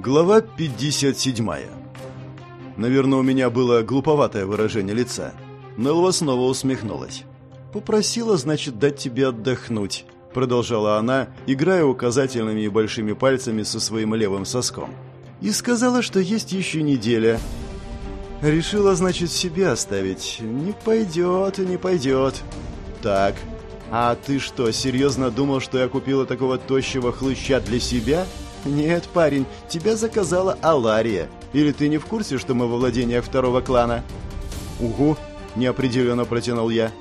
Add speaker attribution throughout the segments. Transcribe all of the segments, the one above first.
Speaker 1: Глава 57. Наверное, у меня было глуповатое выражение лица. Нелва снова усмехнулась. «Попросила, значит, дать тебе отдохнуть», — продолжала она, играя указательными и большими пальцами со своим левым соском. «И сказала, что есть еще неделя. Решила, значит, себе оставить. Не пойдет и не пойдет. Так, а ты что, серьезно думал, что я купила такого тощего хлыща для себя?» «Нет, парень, тебя заказала Алария. Или ты не в курсе, что мы во владениях второго клана?» «Угу», — неопределенно протянул я.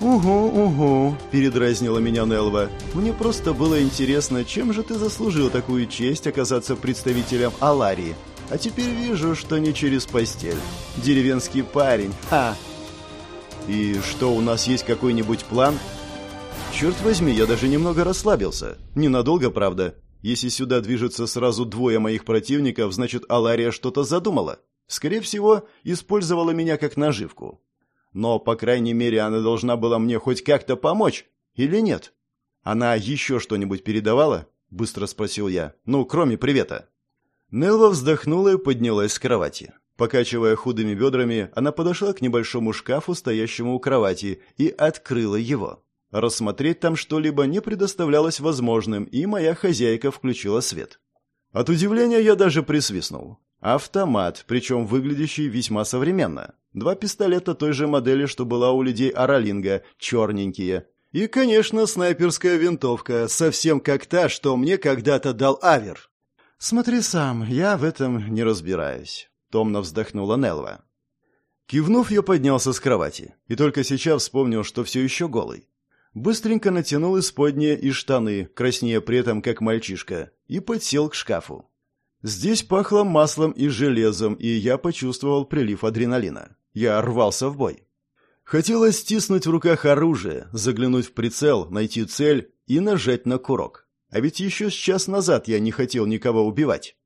Speaker 1: «Угу, угу», — передразнила меня Нелва. «Мне просто было интересно, чем же ты заслужил такую честь оказаться представителем Аларии? А теперь вижу, что не через постель. Деревенский парень, ха!» «И что, у нас есть какой-нибудь план?» «Черт возьми, я даже немного расслабился. Ненадолго, правда. Если сюда движется сразу двое моих противников, значит, Алария что-то задумала. Скорее всего, использовала меня как наживку. Но, по крайней мере, она должна была мне хоть как-то помочь. Или нет? Она еще что-нибудь передавала? Быстро спросил я. Ну, кроме привета. Нелва вздохнула и поднялась с кровати. Покачивая худыми бедрами, она подошла к небольшому шкафу, стоящему у кровати, и открыла его. Рассмотреть там что-либо не предоставлялось возможным, и моя хозяйка включила свет. От удивления я даже присвистнул. Автомат, причем выглядящий весьма современно. Два пистолета той же модели, что была у людей Аралинга, черненькие. И, конечно, снайперская винтовка, совсем как та, что мне когда-то дал Авер. «Смотри сам, я в этом не разбираюсь», — томно вздохнула Нелва. Кивнув, я поднялся с кровати и только сейчас вспомнил, что все еще голый быстренько натянул исподние и штаны, краснея при этом как мальчишка, и подсел к шкафу. Здесь пахло маслом и железом, и я почувствовал прилив адреналина. Я рвался в бой. Хотелось стиснуть в руках оружие, заглянуть в прицел, найти цель и нажать на курок. А ведь еще с час назад я не хотел никого убивать.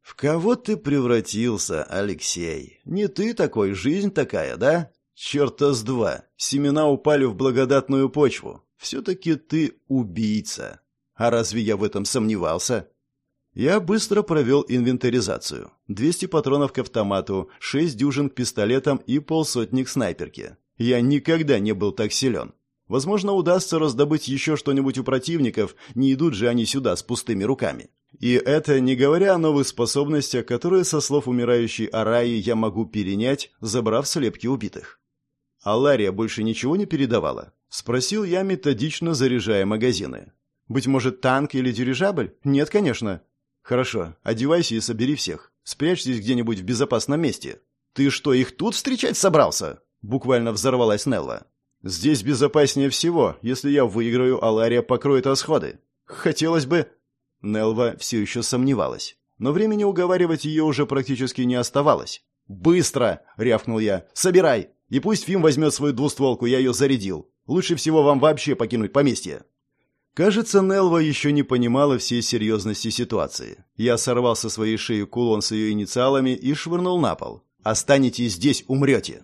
Speaker 1: «В кого ты превратился, Алексей? Не ты такой, жизнь такая, да?» Черта с два. Семена упали в благодатную почву. Все-таки ты убийца. А разве я в этом сомневался? Я быстро провел инвентаризацию. 200 патронов к автомату, 6 дюжин к пистолетам и полсотни к снайперке. Я никогда не был так силен. Возможно, удастся раздобыть еще что-нибудь у противников, не идут же они сюда с пустыми руками. И это не говоря о новых способностях, которые, со слов умирающей Араи, я могу перенять, забрав слепки убитых. А Лария больше ничего не передавала? Спросил я, методично заряжая магазины. Быть может, танк или дирижабль? Нет, конечно. Хорошо, одевайся и собери всех. Спрячьтесь где-нибудь в безопасном месте. Ты что, их тут встречать собрался? Буквально взорвалась Нелла. Здесь безопаснее всего. Если я выиграю, Алария покроет расходы. Хотелось бы... Нелва все еще сомневалась. Но времени уговаривать ее уже практически не оставалось. «Быстро!» — рявкнул я. «Собирай! И пусть Фим возьмет свою двустволку, я ее зарядил. Лучше всего вам вообще покинуть поместье». Кажется, Нелва еще не понимала всей серьезности ситуации. Я сорвал со своей шеи кулон с ее инициалами и швырнул на пол. «Останетесь здесь, умрете!»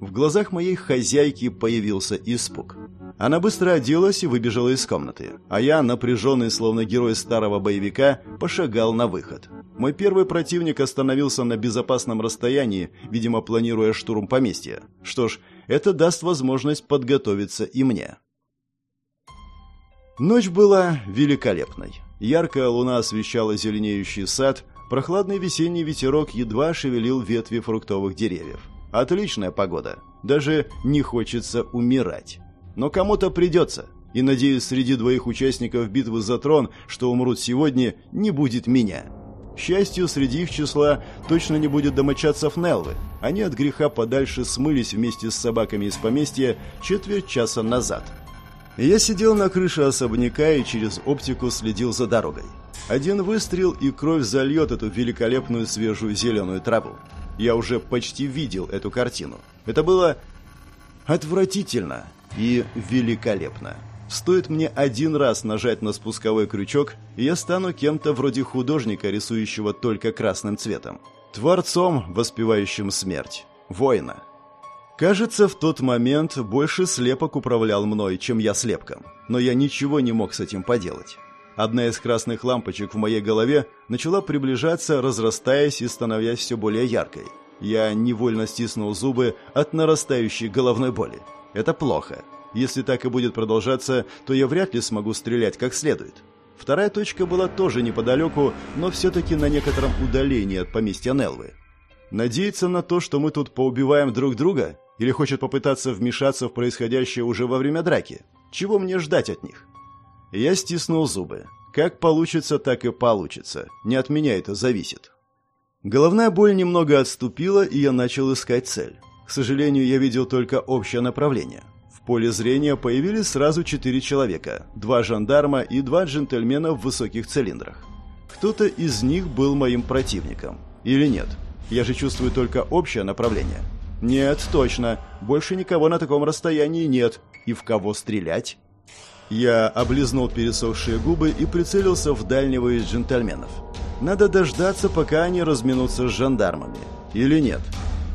Speaker 1: В глазах моей хозяйки появился испуг. Она быстро оделась и выбежала из комнаты, а я, напряженный, словно герой старого боевика, пошагал на выход. Мой первый противник остановился на безопасном расстоянии, видимо, планируя штурм поместья. Что ж, это даст возможность подготовиться и мне. Ночь была великолепной. Яркая луна освещала зеленеющий сад, прохладный весенний ветерок едва шевелил ветви фруктовых деревьев. Отличная погода. Даже не хочется умирать. Но кому-то придется. И, надеюсь, среди двоих участников битвы за трон, что умрут сегодня, не будет меня. Счастью, среди их числа точно не будет домочадцев Нелвы. Они от греха подальше смылись вместе с собаками из поместья четверть часа назад. Я сидел на крыше особняка и через оптику следил за дорогой. Один выстрел, и кровь зальет эту великолепную свежую зеленую траву. Я уже почти видел эту картину. Это было отвратительно и великолепно. Стоит мне один раз нажать на спусковой крючок, и я стану кем-то вроде художника, рисующего только красным цветом. Творцом, воспевающим смерть. Воина. Кажется, в тот момент больше слепок управлял мной, чем я слепком. Но я ничего не мог с этим поделать. Одна из красных лампочек в моей голове начала приближаться, разрастаясь и становясь все более яркой. Я невольно стиснул зубы от нарастающей головной боли. Это плохо. Если так и будет продолжаться, то я вряд ли смогу стрелять как следует. Вторая точка была тоже неподалеку, но все-таки на некотором удалении от поместья Нелвы. Надеяться на то, что мы тут поубиваем друг друга? Или хочет попытаться вмешаться в происходящее уже во время драки? Чего мне ждать от них? Я стиснул зубы. Как получится, так и получится. Не от меня это зависит. Головная боль немного отступила, и я начал искать цель. К сожалению, я видел только общее направление. Поле зрения появились сразу четыре человека, два жандарма и два джентльмена в высоких цилиндрах. Кто-то из них был моим противником. Или нет? Я же чувствую только общее направление. Нет, точно. Больше никого на таком расстоянии нет. И в кого стрелять? Я облизнул пересохшие губы и прицелился в дальнего из джентльменов. Надо дождаться, пока они разминутся с жандармами. Или нет?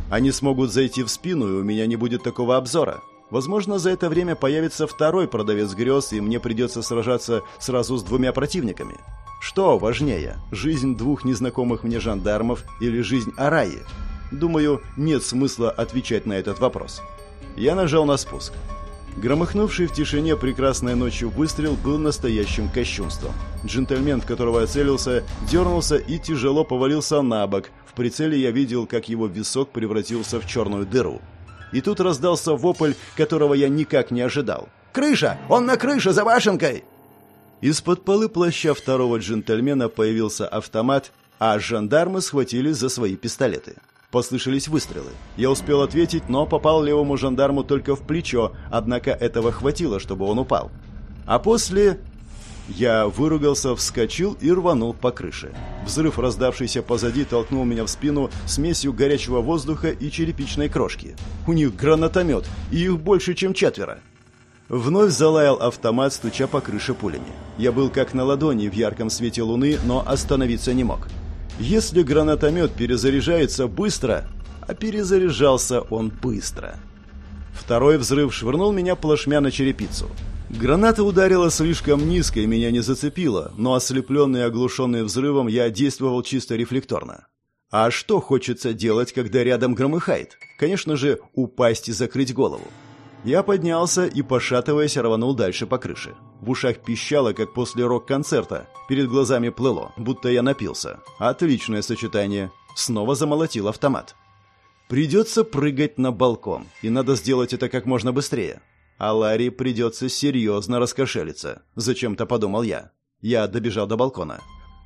Speaker 1: Они смогут зайти в спину, и у меня не будет такого обзора. Возможно, за это время появится второй продавец грез, и мне придется сражаться сразу с двумя противниками. Что важнее, жизнь двух незнакомых мне жандармов или жизнь Араи? Думаю, нет смысла отвечать на этот вопрос. Я нажал на спуск. Громыхнувший в тишине прекрасной ночью выстрел был настоящим кощунством. Джентльмен, в которого я целился, дернулся и тяжело повалился на бок. В прицеле я видел, как его висок превратился в черную дыру. И тут раздался вопль, которого я никак не ожидал. «Крыша! Он на крыше за башенкой!» Из-под полы плаща второго джентльмена появился автомат, а жандармы схватили за свои пистолеты. Послышались выстрелы. Я успел ответить, но попал левому жандарму только в плечо, однако этого хватило, чтобы он упал. А после... Я выругался, вскочил и рванул по крыше. Взрыв, раздавшийся позади, толкнул меня в спину смесью горячего воздуха и черепичной крошки. У них гранатомет, и их больше, чем четверо. Вновь залаял автомат, стуча по крыше пулями. Я был как на ладони в ярком свете луны, но остановиться не мог. Если гранатомет перезаряжается быстро, а перезаряжался он быстро. Второй взрыв швырнул меня плашмя на черепицу. Граната ударила слишком низко и меня не зацепила, но ослепленный и оглушенный взрывом я действовал чисто рефлекторно. А что хочется делать, когда рядом громыхает? Конечно же, упасть и закрыть голову. Я поднялся и, пошатываясь, рванул дальше по крыше. В ушах пищало, как после рок-концерта. Перед глазами плыло, будто я напился. Отличное сочетание. Снова замолотил автомат. Придется прыгать на балкон, и надо сделать это как можно быстрее. А Ларри придется серьезно раскошелиться. Зачем-то подумал я. Я добежал до балкона.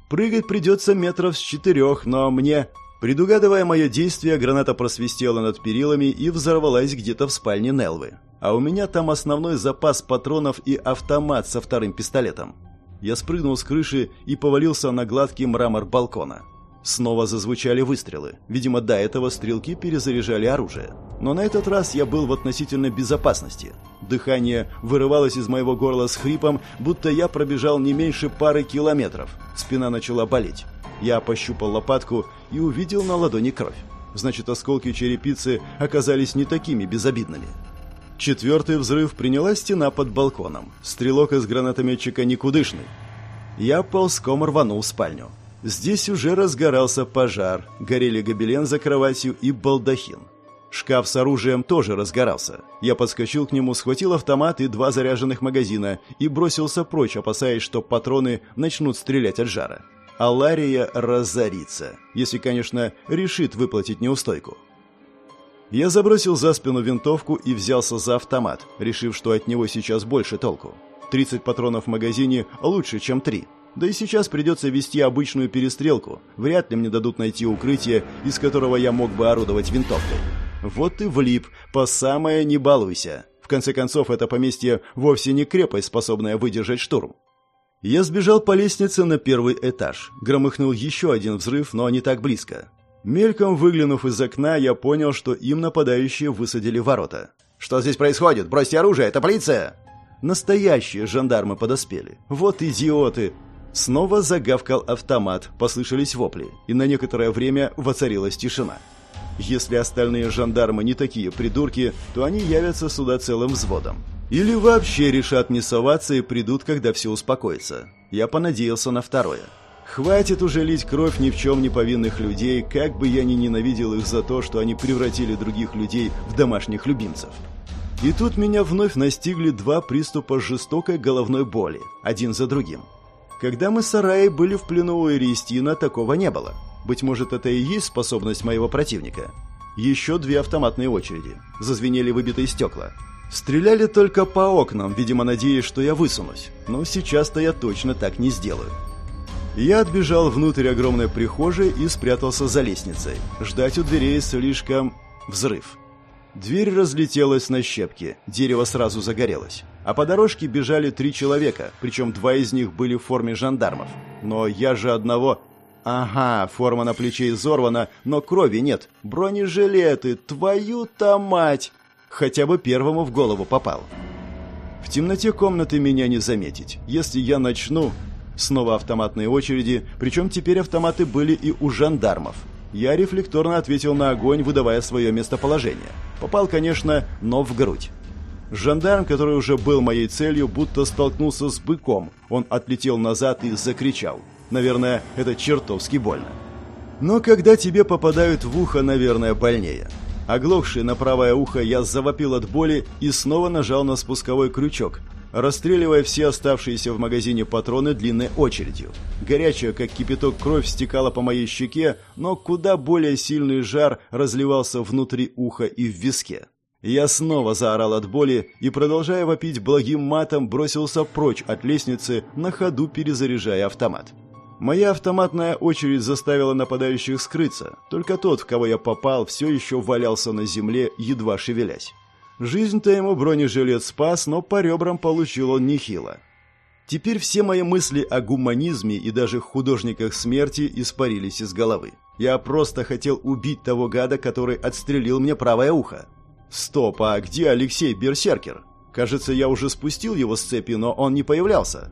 Speaker 1: Прыгать придется метров с четырех, но мне Предугадывая мое действие, граната просвистела над перилами и взорвалась где-то в спальне Нелвы. А у меня там основной запас патронов и автомат со вторым пистолетом. Я спрыгнул с крыши и повалился на гладкий мрамор балкона. Снова зазвучали выстрелы. Видимо, до этого стрелки перезаряжали оружие. Но на этот раз я был в относительной безопасности. Дыхание вырывалось из моего горла с хрипом, будто я пробежал не меньше пары километров. Спина начала болеть. Я пощупал лопатку и увидел на ладони кровь. Значит, осколки черепицы оказались не такими безобидными. Четвертый взрыв приняла стена под балконом. Стрелок из гранатометчика никудышный. Я ползком рванул в спальню. Здесь уже разгорался пожар, горели гобелен за кроватью и балдахин. Шкаф с оружием тоже разгорался. Я подскочил к нему, схватил автомат и два заряженных магазина и бросился прочь, опасаясь, что патроны начнут стрелять от жара. Алария разорится, если, конечно, решит выплатить неустойку. Я забросил за спину винтовку и взялся за автомат, решив, что от него сейчас больше толку. 30 патронов в магазине лучше, чем 3. Да и сейчас придется вести обычную перестрелку. Вряд ли мне дадут найти укрытие, из которого я мог бы орудовать винтовкой. Вот и влип, по самое не балуйся. В конце концов, это поместье вовсе не крепость, способная выдержать штурм. Я сбежал по лестнице на первый этаж. Громыхнул еще один взрыв, но не так близко. Мельком выглянув из окна, я понял, что им нападающие высадили ворота. «Что здесь происходит? Бросьте оружие, это полиция!» Настоящие жандармы подоспели. Вот идиоты! Снова загавкал автомат, послышались вопли, и на некоторое время воцарилась тишина. Если остальные жандармы не такие придурки, то они явятся сюда целым взводом. Или вообще решат не соваться и придут, когда все успокоится. Я понадеялся на второе. Хватит уже лить кровь ни в чем не повинных людей, как бы я ни ненавидел их за то, что они превратили других людей в домашних любимцев. И тут меня вновь настигли два приступа жестокой головной боли, один за другим. Когда мы с Араей были в плену у Эристина, такого не было. Быть может, это и есть способность моего противника. Еще две автоматные очереди. Зазвенели выбитые стекла. Стреляли только по окнам, видимо, надеясь, что я высунусь. Но сейчас-то я точно так не сделаю. Я отбежал внутрь огромной прихожей и спрятался за лестницей. Ждать у дверей слишком... Взрыв. Дверь разлетелась на щепки, дерево сразу загорелось. А по дорожке бежали три человека, причем два из них были в форме жандармов. Но я же одного... Ага, форма на плече изорвана, но крови нет. Бронежилеты, твою-то мать! Хотя бы первому в голову попал. В темноте комнаты меня не заметить. Если я начну, Снова автоматные очереди, причем теперь автоматы были и у жандармов. Я рефлекторно ответил на огонь, выдавая свое местоположение. Попал, конечно, но в грудь. Жандарм, который уже был моей целью, будто столкнулся с быком. Он отлетел назад и закричал. Наверное, это чертовски больно. Но когда тебе попадают в ухо, наверное, больнее. Оглохший на правое ухо, я завопил от боли и снова нажал на спусковой крючок, расстреливая все оставшиеся в магазине патроны длинной очередью. Горячая, как кипяток, кровь стекала по моей щеке, но куда более сильный жар разливался внутри уха и в виске. Я снова заорал от боли и, продолжая вопить благим матом, бросился прочь от лестницы, на ходу перезаряжая автомат. Моя автоматная очередь заставила нападающих скрыться, только тот, в кого я попал, все еще валялся на земле, едва шевелясь. Жизнь-то ему бронежилет спас, но по ребрам получил он нехило. Теперь все мои мысли о гуманизме и даже художниках смерти испарились из головы. Я просто хотел убить того гада, который отстрелил мне правое ухо. Стоп, а где Алексей Берсеркер? Кажется, я уже спустил его с цепи, но он не появлялся.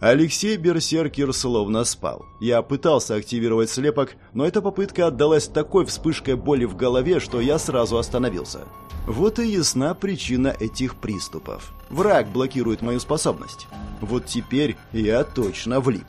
Speaker 1: Алексей Берсеркер словно спал. Я пытался активировать слепок, но эта попытка отдалась такой вспышкой боли в голове, что я сразу остановился. Вот и ясна причина этих приступов. Враг блокирует мою способность. Вот теперь я точно влип.